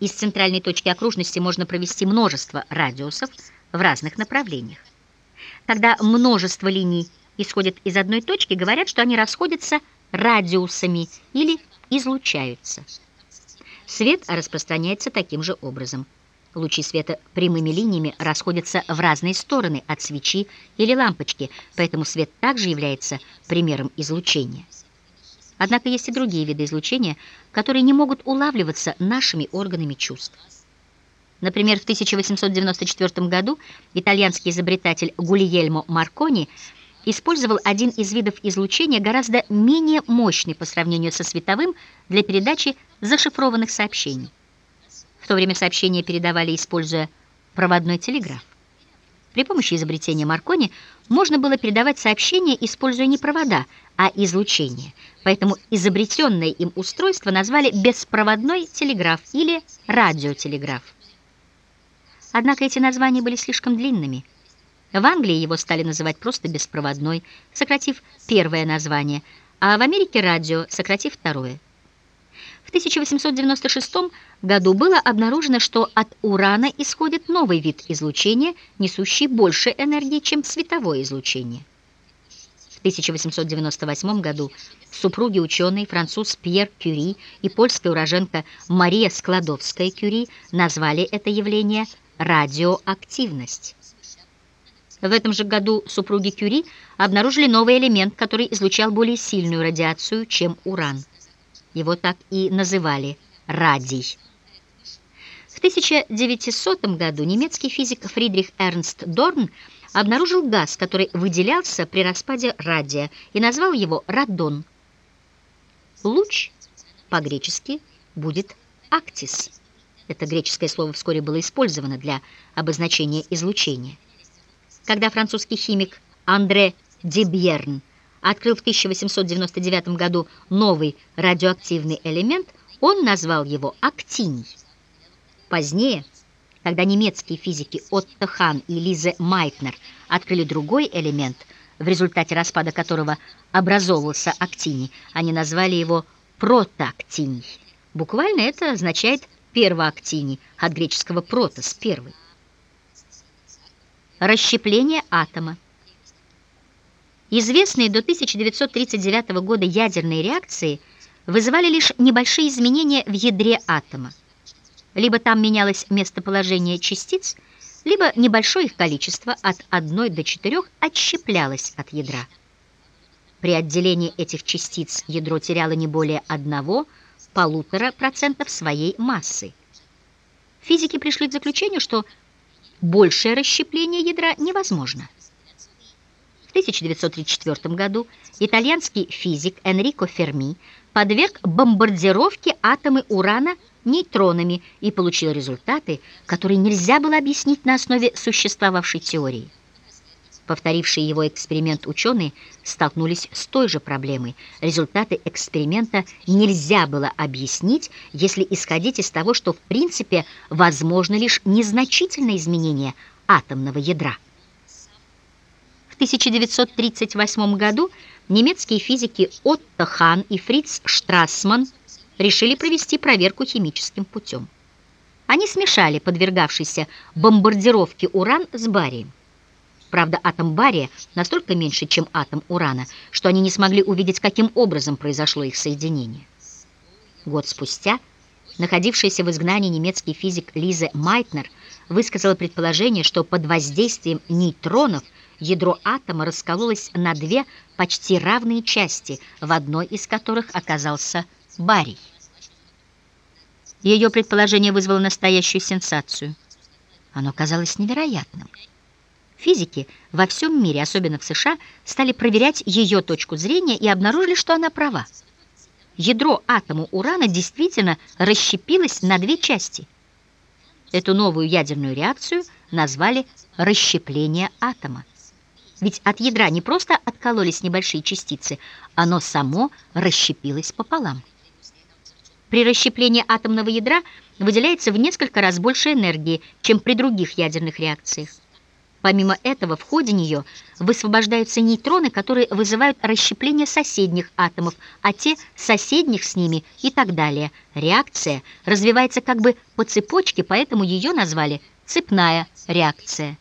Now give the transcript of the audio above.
Из центральной точки окружности можно провести множество радиусов в разных направлениях. Когда множество линий исходит из одной точки, говорят, что они расходятся радиусами или излучаются. Свет распространяется таким же образом. Лучи света прямыми линиями расходятся в разные стороны от свечи или лампочки, поэтому свет также является примером излучения. Однако есть и другие виды излучения, которые не могут улавливаться нашими органами чувств. Например, в 1894 году итальянский изобретатель Гульельмо Маркони использовал один из видов излучения, гораздо менее мощный по сравнению со световым, для передачи зашифрованных сообщений. В то время сообщения передавали, используя проводной телеграф. При помощи изобретения Маркони можно было передавать сообщения, используя не провода, а излучение. Поэтому изобретенное им устройство назвали беспроводной телеграф или радиотелеграф. Однако эти названия были слишком длинными. В Англии его стали называть просто беспроводной, сократив первое название, а в Америке радио, сократив второе. В 1896 году было обнаружено, что от урана исходит новый вид излучения, несущий больше энергии, чем световое излучение. В 1898 году супруги ученые француз Пьер Кюри и польская уроженка Мария Складовская-Кюри назвали это явление радиоактивность. В этом же году супруги Кюри обнаружили новый элемент, который излучал более сильную радиацию, чем уран. Его так и называли радий. В 1900 году немецкий физик Фридрих Эрнст Дорн обнаружил газ, который выделялся при распаде радия, и назвал его радон. Луч по-гречески будет актис. Это греческое слово вскоре было использовано для обозначения излучения. Когда французский химик Андре Дебьерн открыл в 1899 году новый радиоактивный элемент, он назвал его актиний. Позднее, когда немецкие физики Отто Хан и Лизе Майтнер открыли другой элемент, в результате распада которого образовывался актиний, они назвали его протоактиний. Буквально это означает первоактиний, от греческого «протос» — первый. Расщепление атома. Известные до 1939 года ядерные реакции вызывали лишь небольшие изменения в ядре атома. Либо там менялось местоположение частиц, либо небольшое их количество от 1 до 4 отщеплялось от ядра. При отделении этих частиц ядро теряло не более 1-1,5% своей массы. Физики пришли к заключению, что большее расщепление ядра невозможно. В 1934 году итальянский физик Энрико Ферми подверг бомбардировке атомы урана нейтронами и получил результаты, которые нельзя было объяснить на основе существовавшей теории. Повторившие его эксперимент ученые столкнулись с той же проблемой. Результаты эксперимента нельзя было объяснить, если исходить из того, что в принципе возможно лишь незначительное изменение атомного ядра. В 1938 году немецкие физики Отто Хан и Фриц Штрассман решили провести проверку химическим путем. Они смешали подвергавшийся бомбардировке уран с барием. Правда, атом бария настолько меньше, чем атом урана, что они не смогли увидеть, каким образом произошло их соединение. Год спустя находившийся в изгнании немецкий физик Лизе Майтнер высказала предположение, что под воздействием нейтронов ядро атома раскололось на две почти равные части, в одной из которых оказался барий. Ее предположение вызвало настоящую сенсацию. Оно казалось невероятным. Физики во всем мире, особенно в США, стали проверять ее точку зрения и обнаружили, что она права. Ядро атома урана действительно расщепилось на две части. Эту новую ядерную реакцию назвали расщепление атома. Ведь от ядра не просто откололись небольшие частицы, оно само расщепилось пополам. При расщеплении атомного ядра выделяется в несколько раз больше энергии, чем при других ядерных реакциях. Помимо этого, в ходе нее высвобождаются нейтроны, которые вызывают расщепление соседних атомов, а те соседних с ними и так далее. Реакция развивается как бы по цепочке, поэтому ее назвали цепная реакция.